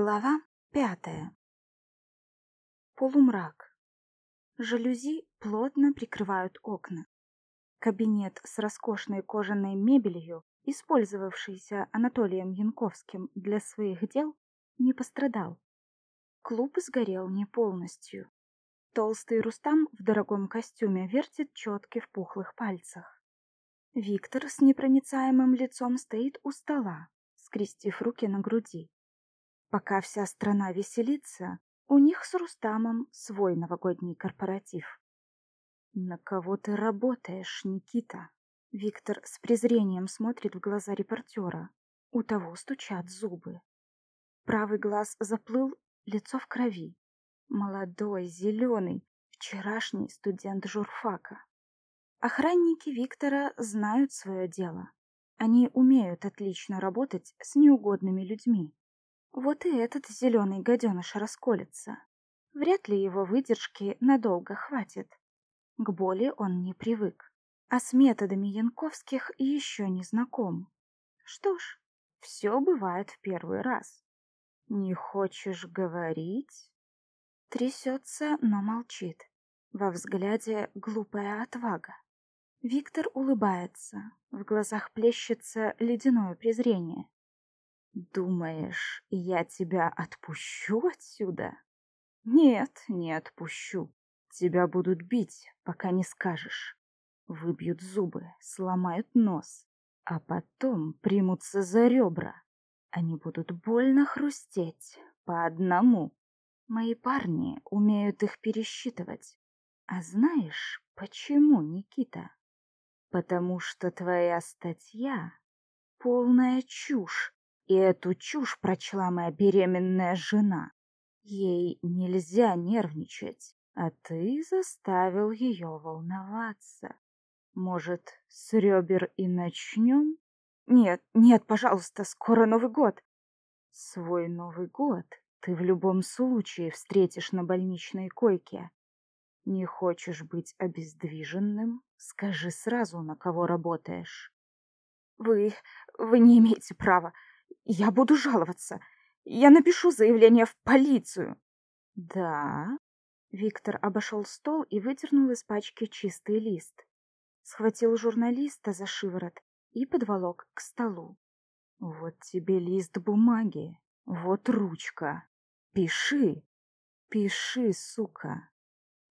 Глава пятая. Полумрак. Жалюзи плотно прикрывают окна. Кабинет с роскошной кожаной мебелью, использовавшийся Анатолием Янковским для своих дел, не пострадал. Клуб сгорел не полностью. Толстый Рустам в дорогом костюме вертит четки в пухлых пальцах. Виктор с непроницаемым лицом стоит у стола, скрестив руки на груди. Пока вся страна веселится, у них с Рустамом свой новогодний корпоратив. «На кого ты работаешь, Никита?» Виктор с презрением смотрит в глаза репортера. У того стучат зубы. Правый глаз заплыл, лицо в крови. Молодой, зеленый, вчерашний студент журфака. Охранники Виктора знают свое дело. Они умеют отлично работать с неугодными людьми. Вот и этот зеленый гаденыш расколется. Вряд ли его выдержки надолго хватит. К боли он не привык, а с методами Янковских еще не знаком. Что ж, все бывает в первый раз. Не хочешь говорить? Трясется, но молчит. Во взгляде глупая отвага. Виктор улыбается, в глазах плещется ледяное презрение. Думаешь, я тебя отпущу отсюда? Нет, не отпущу. Тебя будут бить, пока не скажешь. Выбьют зубы, сломают нос, а потом примутся за ребра. Они будут больно хрустеть по одному. Мои парни умеют их пересчитывать. А знаешь, почему, Никита? Потому что твоя статья — полная чушь, и эту чушь прочла моя беременная жена. Ей нельзя нервничать, а ты заставил ее волноваться. Может, с ребер и начнем? Нет, нет, пожалуйста, скоро Новый год. Свой Новый год ты в любом случае встретишь на больничной койке. Не хочешь быть обездвиженным? Скажи сразу, на кого работаешь. Вы... вы не имеете права. Я буду жаловаться. Я напишу заявление в полицию. Да? Виктор обошел стол и выдернул из пачки чистый лист. Схватил журналиста за шиворот и подволок к столу. Вот тебе лист бумаги, вот ручка. Пиши, пиши, сука.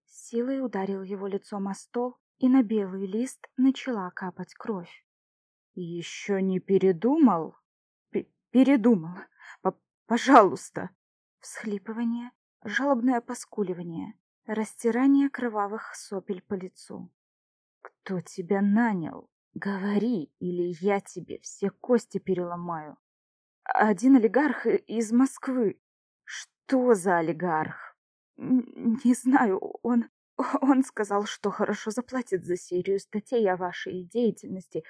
Силой ударил его лицом о стол, и на белый лист начала капать кровь. Еще не передумал? Передумал. Пожалуйста. Всхлипывание, жалобное поскуливание, растирание кровавых сопель по лицу. Кто тебя нанял? Говори, или я тебе все кости переломаю. Один олигарх из Москвы. Что за олигарх? Не знаю, он... Он сказал, что хорошо заплатит за серию статей о вашей деятельности,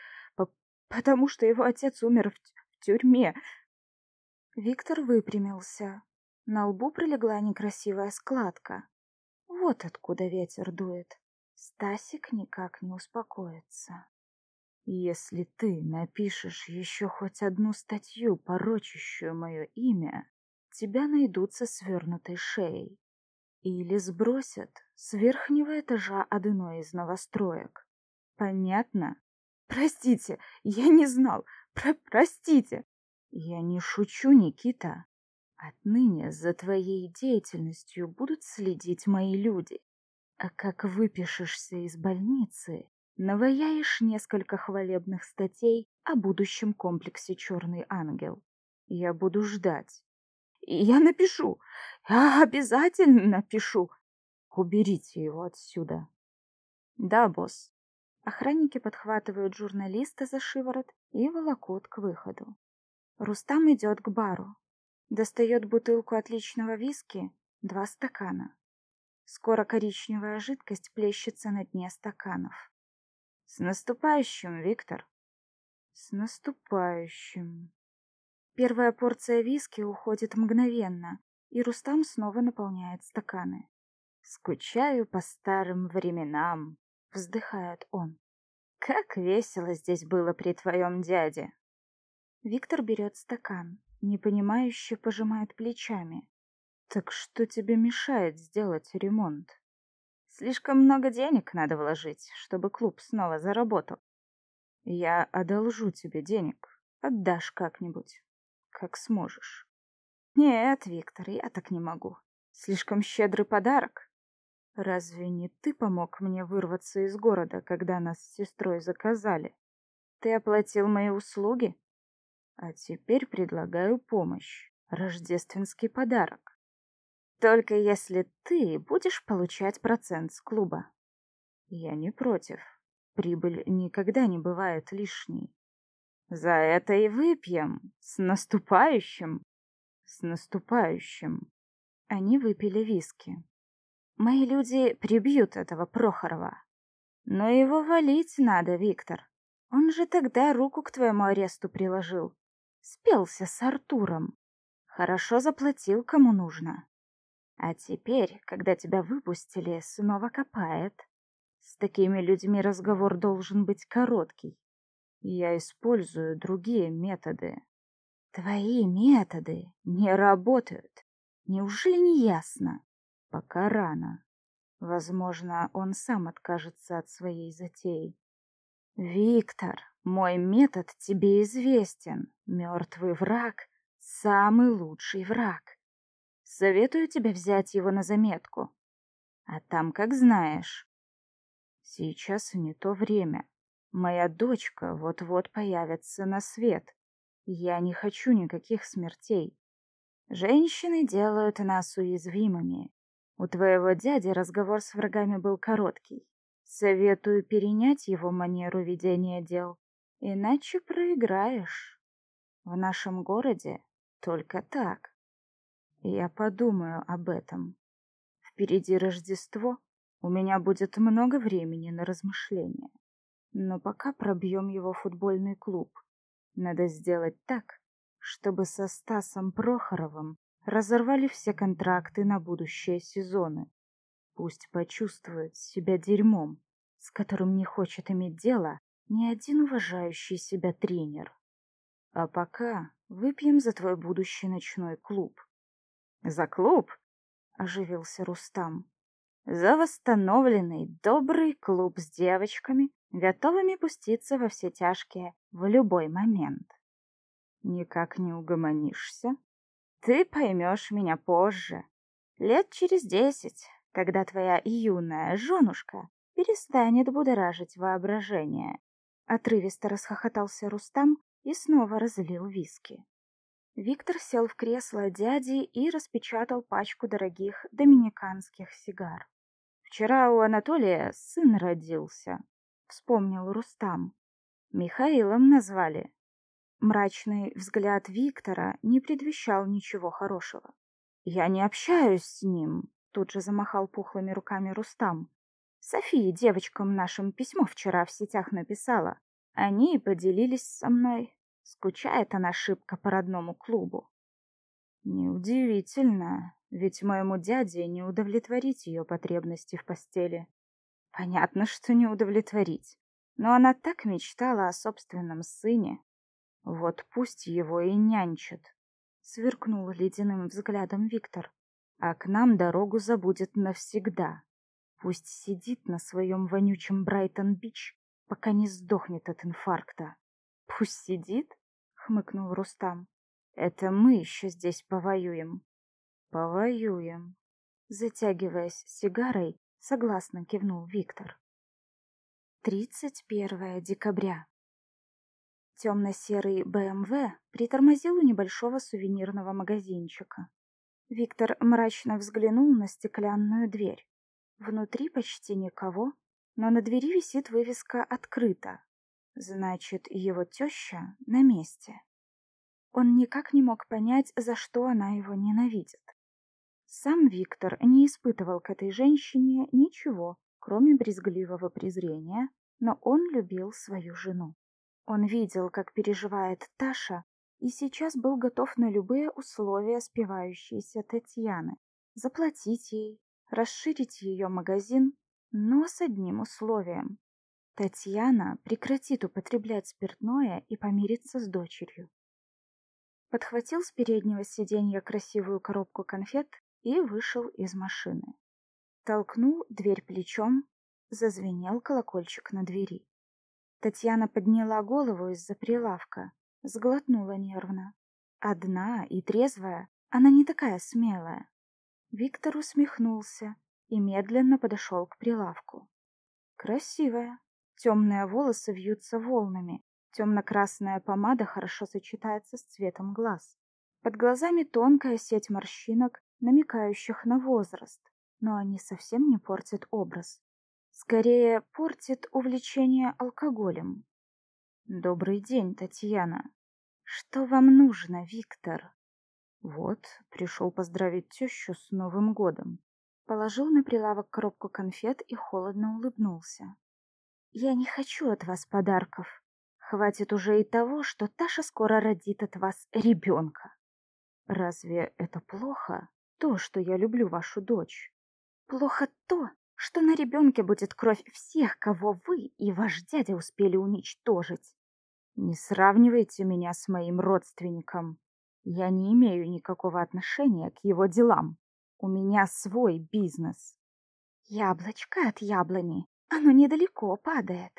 потому что его отец умер в в тюрьме. Виктор выпрямился. На лбу прилегла некрасивая складка. Вот откуда ветер дует. Стасик никак не успокоится. Если ты напишешь еще хоть одну статью, порочащую мое имя, тебя найдут со свернутой шеей. Или сбросят с верхнего этажа одной из новостроек. Понятно? Простите, я не знал. Про простите. Я не шучу, Никита. Отныне за твоей деятельностью будут следить мои люди. А как выпишешься из больницы, наваяешь несколько хвалебных статей о будущем комплексе «Черный ангел». Я буду ждать. Я напишу. Я обязательно напишу. Уберите его отсюда. Да, босс. Охранники подхватывают журналиста за шиворот и волокут к выходу. Рустам идет к бару. Достает бутылку отличного виски, два стакана. Скоро коричневая жидкость плещется на дне стаканов. С наступающим, Виктор. С наступающим. Первая порция виски уходит мгновенно, и Рустам снова наполняет стаканы. Скучаю по старым временам, вздыхает он. Как весело здесь было при твоем дяде. Виктор берет стакан, непонимающе пожимает плечами. Так что тебе мешает сделать ремонт? Слишком много денег надо вложить, чтобы клуб снова заработал. Я одолжу тебе денег, отдашь как-нибудь, как сможешь. Нет, Виктор, я так не могу. Слишком щедрый подарок. Разве не ты помог мне вырваться из города, когда нас с сестрой заказали? Ты оплатил мои услуги? А теперь предлагаю помощь. Рождественский подарок. Только если ты будешь получать процент с клуба. Я не против. Прибыль никогда не бывает лишней. За это и выпьем. С наступающим. С наступающим. Они выпили виски. Мои люди прибьют этого Прохорова. Но его валить надо, Виктор. Он же тогда руку к твоему аресту приложил. Спелся с Артуром. Хорошо заплатил, кому нужно. А теперь, когда тебя выпустили, снова копает. С такими людьми разговор должен быть короткий. Я использую другие методы. Твои методы не работают. Неужели не ясно? Пока рано. Возможно, он сам откажется от своей затеи. Виктор, мой метод тебе известен. Мертвый враг — самый лучший враг. Советую тебе взять его на заметку. А там, как знаешь. Сейчас не то время. Моя дочка вот-вот появится на свет. Я не хочу никаких смертей. Женщины делают нас уязвимыми. У твоего дяди разговор с врагами был короткий. Советую перенять его манеру ведения дел, иначе проиграешь. В нашем городе только так. Я подумаю об этом. Впереди Рождество, у меня будет много времени на размышления. Но пока пробьем его футбольный клуб. Надо сделать так, чтобы со Стасом Прохоровым разорвали все контракты на будущие сезоны. Пусть почувствует себя дерьмом, с которым не хочет иметь дело ни один уважающий себя тренер. А пока выпьем за твой будущий ночной клуб. За клуб? Оживился Рустам. За восстановленный добрый клуб с девочками, готовыми пуститься во все тяжкие в любой момент. Никак не угомонишься? Ты поймешь меня позже, лет через десять, когда твоя юная женушка перестанет будоражить воображение. Отрывисто расхохотался Рустам и снова разлил виски. Виктор сел в кресло дяди и распечатал пачку дорогих доминиканских сигар. «Вчера у Анатолия сын родился», — вспомнил Рустам. «Михаилом назвали». Мрачный взгляд Виктора не предвещал ничего хорошего. «Я не общаюсь с ним», — тут же замахал пухлыми руками Рустам. София девочкам нашим письмо вчера в сетях написала. Они и поделились со мной. Скучает она шибко по родному клубу. Неудивительно, ведь моему дяде не удовлетворить ее потребности в постели. Понятно, что не удовлетворить. Но она так мечтала о собственном сыне. Вот пусть его и нянчат. Сверкнул ледяным взглядом Виктор. А к нам дорогу забудет навсегда. Пусть сидит на своем вонючем Брайтон-Бич, пока не сдохнет от инфаркта. Пусть сидит, хмыкнул Рустам. Это мы еще здесь повоюем. Повоюем. Затягиваясь сигарой, согласно кивнул Виктор. 31 декабря. Темно-серый БМВ притормозил у небольшого сувенирного магазинчика. Виктор мрачно взглянул на стеклянную дверь. Внутри почти никого, но на двери висит вывеска «Открыто». Значит, его теща на месте. Он никак не мог понять, за что она его ненавидит. Сам Виктор не испытывал к этой женщине ничего, кроме брезгливого презрения, но он любил свою жену. Он видел, как переживает Таша, и сейчас был готов на любые условия спивающейся Татьяны. Заплатить ей, расширить ее магазин, но с одним условием. Татьяна прекратит употреблять спиртное и помирится с дочерью. подхватил с переднего сиденья красивую коробку конфет и вышел из машины. Толкнул дверь плечом, зазвенел колокольчик на двери. Татьяна подняла голову из-за прилавка, сглотнула нервно. Одна и трезвая, она не такая смелая. Виктор усмехнулся и медленно подошел к прилавку. Красивая. Темные волосы вьются волнами, темно-красная помада хорошо сочетается с цветом глаз. Под глазами тонкая сеть морщинок, намекающих на возраст, но они совсем не портят образ. Скорее, портит увлечение алкоголем. Добрый день, Татьяна. Что вам нужно, Виктор? Вот, пришел поздравить тещу с Новым годом. Положил на прилавок коробку конфет и холодно улыбнулся. Я не хочу от вас подарков. Хватит уже и того, что Таша скоро родит от вас ребенка. Разве это плохо? То, что я люблю вашу дочь. Плохо то, что на ребенке будет кровь всех, кого вы и ваш дядя успели уничтожить. Не сравнивайте меня с моим родственником. Я не имею никакого отношения к его делам. У меня свой бизнес. Яблочко от яблони. Оно недалеко падает.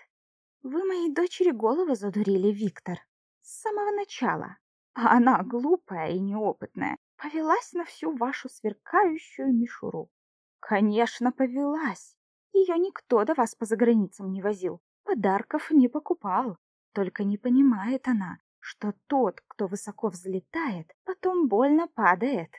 Вы моей дочери голову задурили, Виктор. С самого начала. А она, глупая и неопытная, повелась на всю вашу сверкающую мишуру. Конечно, повелась. Ее никто до вас по заграницам не возил, подарков не покупал. Только не понимает она, что тот, кто высоко взлетает, потом больно падает.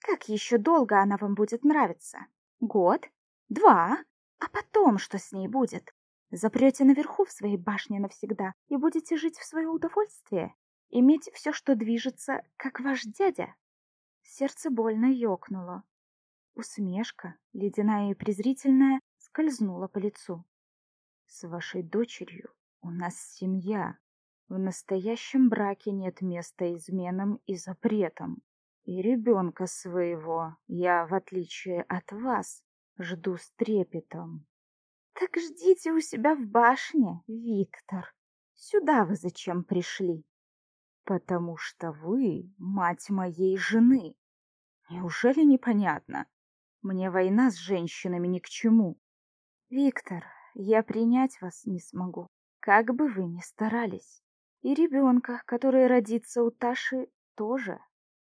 Как еще долго она вам будет нравиться? Год? Два? А потом что с ней будет? Запрете наверху в своей башне навсегда и будете жить в свое удовольствие? Иметь все, что движется, как ваш дядя? Сердце больно ёкнуло. Усмешка, ледяная и презрительная, скользнула по лицу. С вашей дочерью у нас семья. В настоящем браке нет места изменам и запретам. И ребенка своего я, в отличие от вас, жду с трепетом. Так ждите у себя в башне, Виктор. Сюда вы зачем пришли? Потому что вы мать моей жены. Неужели непонятно? Мне война с женщинами ни к чему. Виктор, я принять вас не смогу, как бы вы ни старались. И ребенка, который родится у Таши, тоже.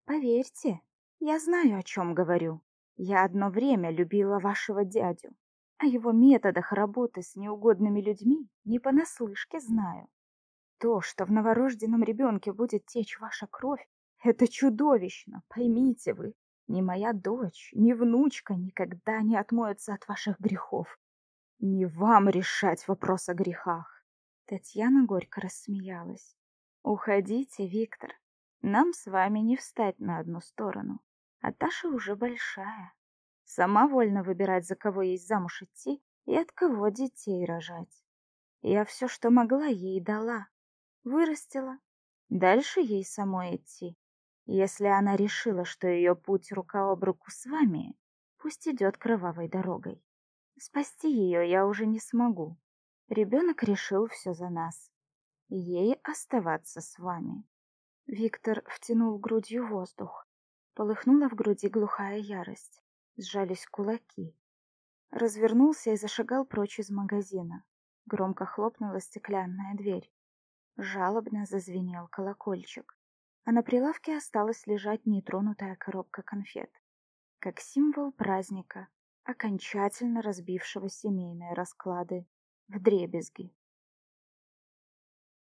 Поверьте, я знаю, о чем говорю. Я одно время любила вашего дядю. О его методах работы с неугодными людьми не понаслышке знаю. То, что в новорожденном ребенке будет течь ваша кровь, это чудовищно, поймите вы. Ни моя дочь, ни внучка никогда не отмоются от ваших грехов. Не вам решать вопрос о грехах. Татьяна горько рассмеялась. Уходите, Виктор. Нам с вами не встать на одну сторону. А Таша уже большая. Сама вольно выбирать, за кого ей замуж идти и от кого детей рожать. Я все, что могла, ей дала. Вырастила. Дальше ей самой идти. Если она решила, что ее путь рука об руку с вами, пусть идет кровавой дорогой. Спасти ее я уже не смогу. Ребенок решил все за нас. Ей оставаться с вами. Виктор втянул грудью воздух. Полыхнула в груди глухая ярость. Сжались кулаки. Развернулся и зашагал прочь из магазина. Громко хлопнула стеклянная дверь. Жалобно зазвенел колокольчик а на прилавке осталась лежать нетронутая коробка конфет, как символ праздника, окончательно разбившего семейные расклады в дребезги.